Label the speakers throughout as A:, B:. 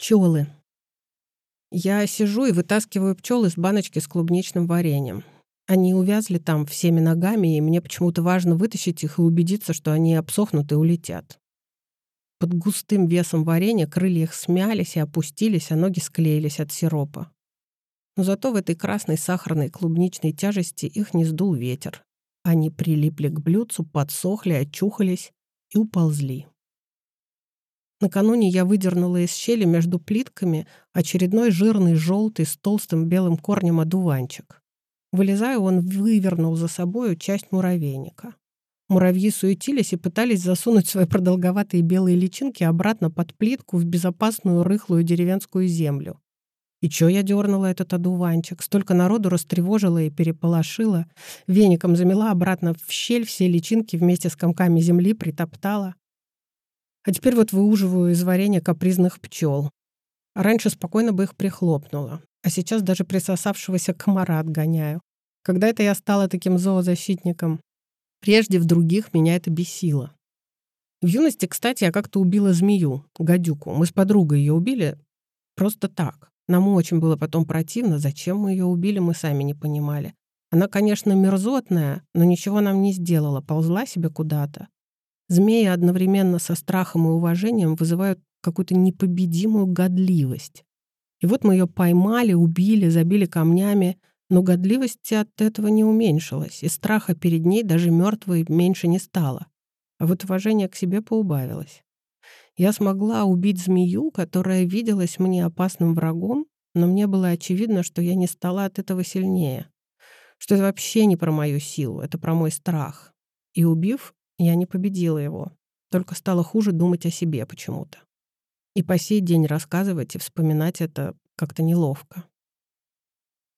A: Пчелы. Я сижу и вытаскиваю пчел из баночки с клубничным вареньем. Они увязли там всеми ногами, и мне почему-то важно вытащить их и убедиться, что они обсохнут и улетят. Под густым весом варенья крылья их смялись и опустились, а ноги склеились от сиропа. Но зато в этой красной сахарной клубничной тяжести их не сдул ветер. Они прилипли к блюдцу, подсохли, очухались и уползли. Накануне я выдернула из щели между плитками очередной жирный желтый с толстым белым корнем одуванчик. Вылезая, он вывернул за собою часть муравейника. Муравьи суетились и пытались засунуть свои продолговатые белые личинки обратно под плитку в безопасную рыхлую деревенскую землю. И чё я дернула этот одуванчик? Столько народу растревожила и переполошила. Веником замела обратно в щель все личинки вместе с комками земли, притоптала. А теперь вот выуживаю из варенья капризных пчел. Раньше спокойно бы их прихлопнула, а сейчас даже присосавшегося комара отгоняю. Когда это я стала таким зоозащитником? Прежде в других меня это бесило. В юности, кстати, я как-то убила змею, гадюку. Мы с подругой ее убили просто так. Нам очень было потом противно, зачем мы ее убили, мы сами не понимали. Она, конечно, мерзотная, но ничего нам не сделала, ползла себе куда-то. Змеи одновременно со страхом и уважением вызывают какую-то непобедимую годливость. И вот мы ее поймали, убили, забили камнями, но годливость от этого не уменьшилась, и страха перед ней даже мертвой меньше не стало. А вот уважение к себе поубавилось. Я смогла убить змею, которая виделась мне опасным врагом, но мне было очевидно, что я не стала от этого сильнее, что это вообще не про мою силу, это про мой страх. И убив, я не победила его, только стало хуже думать о себе почему-то. И по сей день рассказывать и вспоминать это как-то неловко.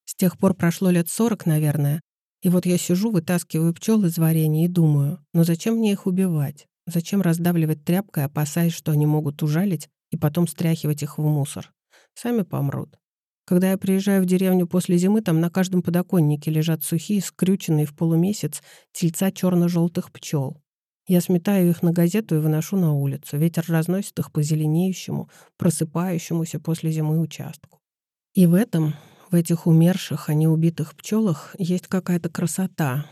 A: С тех пор прошло лет сорок, наверное, и вот я сижу, вытаскиваю пчел из варенья и думаю, ну зачем мне их убивать? Зачем раздавливать тряпкой, опасаясь, что они могут ужалить и потом стряхивать их в мусор? Сами помрут. Когда я приезжаю в деревню после зимы, там на каждом подоконнике лежат сухие, скрюченные в полумесяц тельца черно желтых пчел. Я сметаю их на газету и выношу на улицу. Ветер разносит их по зеленеющему, просыпающемуся после зимы участку. И в этом, в этих умерших, а не убитых пчелах, есть какая-то красота,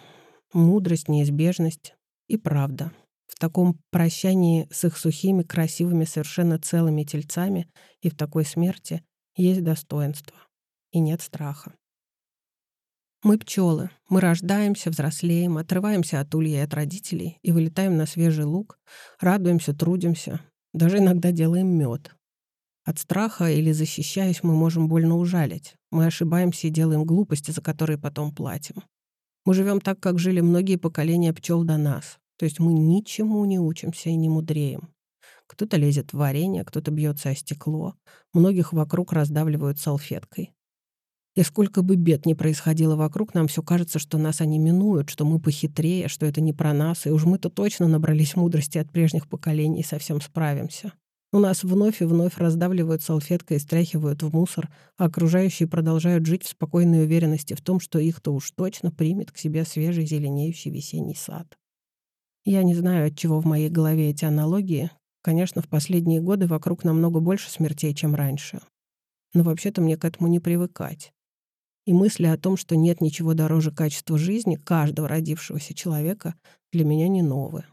A: мудрость, неизбежность и правда. В таком прощании с их сухими, красивыми, совершенно целыми тельцами и в такой смерти есть достоинство и нет страха. Мы пчелы. Мы рождаемся, взрослеем, отрываемся от улья и от родителей и вылетаем на свежий луг, радуемся, трудимся, даже иногда делаем мед. От страха или защищаясь мы можем больно ужалить. Мы ошибаемся и делаем глупости, за которые потом платим. Мы живем так, как жили многие поколения пчел до нас. То есть мы ничему не учимся и не мудреем. Кто-то лезет в варенье, кто-то бьется о стекло, многих вокруг раздавливают салфеткой. И сколько бы бед ни происходило вокруг, нам все кажется, что нас они минуют, что мы похитрее, что это не про нас, и уж мы-то точно набрались мудрости от прежних поколений и совсем справимся. У нас вновь и вновь раздавливают салфеткой и стряхивают в мусор, а окружающие продолжают жить в спокойной уверенности в том, что их-то уж точно примет к себе свежий зеленеющий весенний сад. Я не знаю, от чего в моей голове эти аналогии. Конечно, в последние годы вокруг намного больше смертей, чем раньше. Но вообще-то мне к этому не привыкать и мысли о том, что нет ничего дороже качества жизни каждого родившегося человека, для меня не новые.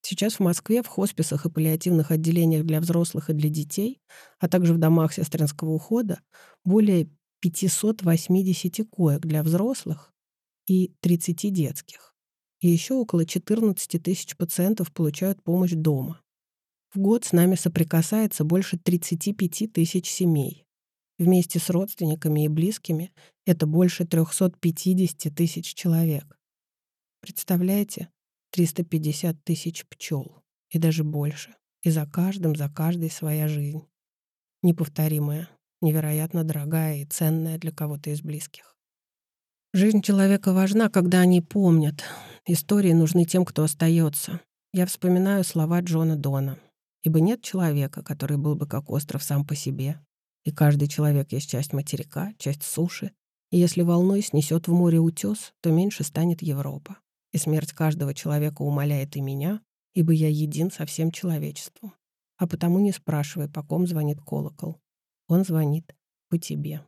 A: Сейчас в Москве в хосписах и паллиативных отделениях для взрослых и для детей, а также в домах сестринского ухода более 580 коек для взрослых и 30 детских. И еще около 14 тысяч пациентов получают помощь дома. В год с нами соприкасается больше 35 тысяч семей. Вместе с родственниками и близкими это больше 350 тысяч человек. Представляете? 350 тысяч пчел. И даже больше. И за каждым, за каждой своя жизнь. Неповторимая, невероятно дорогая и ценная для кого-то из близких. Жизнь человека важна, когда они помнят. Истории нужны тем, кто остается. Я вспоминаю слова Джона Дона. Ибо нет человека, который был бы как остров сам по себе, и каждый человек есть часть материка, часть суши. И если волной снесет в море утес, то меньше станет Европа. И смерть каждого человека умоляет и меня, ибо я един со всем человечеством. а потому не спрашивай, по ком звонит колокол. Он звонит по тебе.